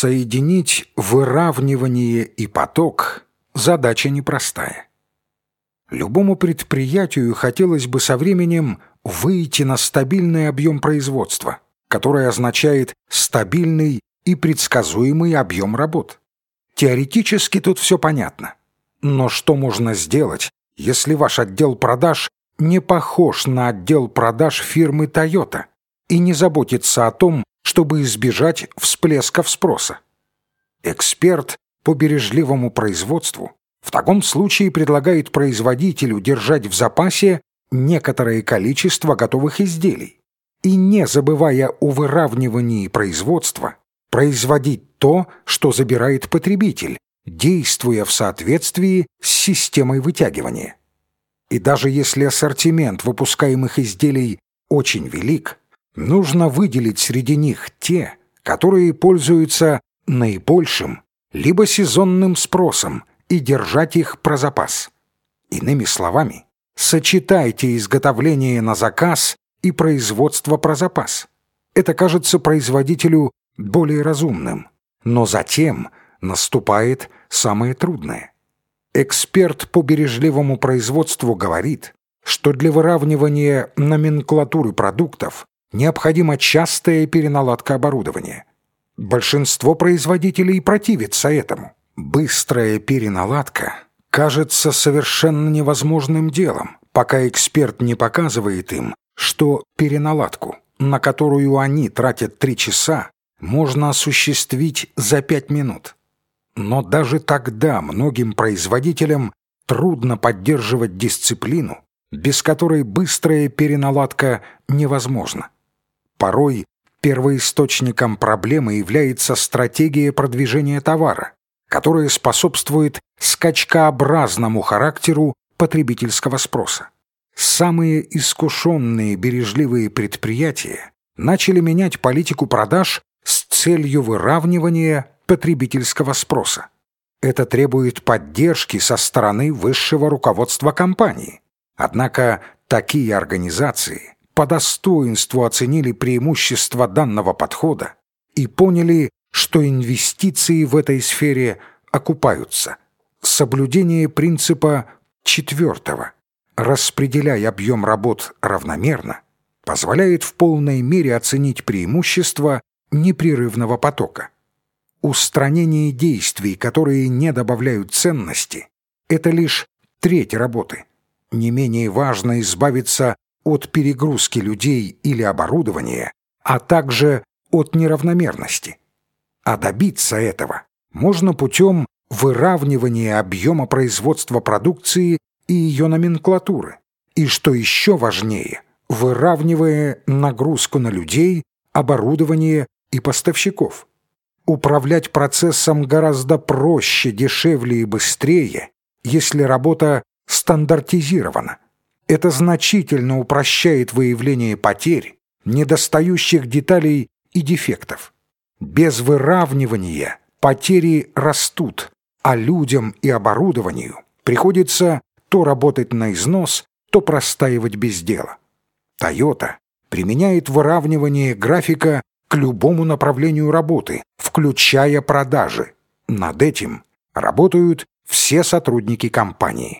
Соединить выравнивание и поток – задача непростая. Любому предприятию хотелось бы со временем выйти на стабильный объем производства, который означает стабильный и предсказуемый объем работ. Теоретически тут все понятно. Но что можно сделать, если ваш отдел продаж не похож на отдел продаж фирмы Toyota и не заботится о том, чтобы избежать всплесков спроса? Эксперт по бережливому производству в таком случае предлагает производителю держать в запасе некоторое количество готовых изделий и, не забывая о выравнивании производства, производить то, что забирает потребитель, действуя в соответствии с системой вытягивания. И даже если ассортимент выпускаемых изделий очень велик, нужно выделить среди них те, которые пользуются наибольшим либо сезонным спросом и держать их про запас. Иными словами, сочетайте изготовление на заказ и производство про запас. Это кажется производителю более разумным, но затем наступает самое трудное. Эксперт по бережливому производству говорит, что для выравнивания номенклатуры продуктов необходима частая переналадка оборудования. Большинство производителей противится этому. Быстрая переналадка кажется совершенно невозможным делом, пока эксперт не показывает им, что переналадку, на которую они тратят три часа, можно осуществить за пять минут. Но даже тогда многим производителям трудно поддерживать дисциплину, без которой быстрая переналадка невозможна. Порой первоисточником проблемы является стратегия продвижения товара, которая способствует скачкообразному характеру потребительского спроса. Самые искушенные бережливые предприятия начали менять политику продаж с целью выравнивания потребительского спроса. Это требует поддержки со стороны высшего руководства компании. Однако такие организации по достоинству оценили преимущества данного подхода и поняли, что инвестиции в этой сфере окупаются. Соблюдение принципа четвертого «распределяй объем работ равномерно» позволяет в полной мере оценить преимущества непрерывного потока. Устранение действий, которые не добавляют ценности, это лишь треть работы. Не менее важно избавиться от перегрузки людей или оборудования, а также от неравномерности. А добиться этого можно путем выравнивания объема производства продукции и ее номенклатуры. И что еще важнее, выравнивая нагрузку на людей, оборудование и поставщиков. Управлять процессом гораздо проще, дешевле и быстрее, если работа стандартизирована. Это значительно упрощает выявление потерь, недостающих деталей и дефектов. Без выравнивания потери растут, а людям и оборудованию приходится то работать на износ, то простаивать без дела. Toyota применяет выравнивание графика к любому направлению работы, включая продажи. Над этим работают все сотрудники компании.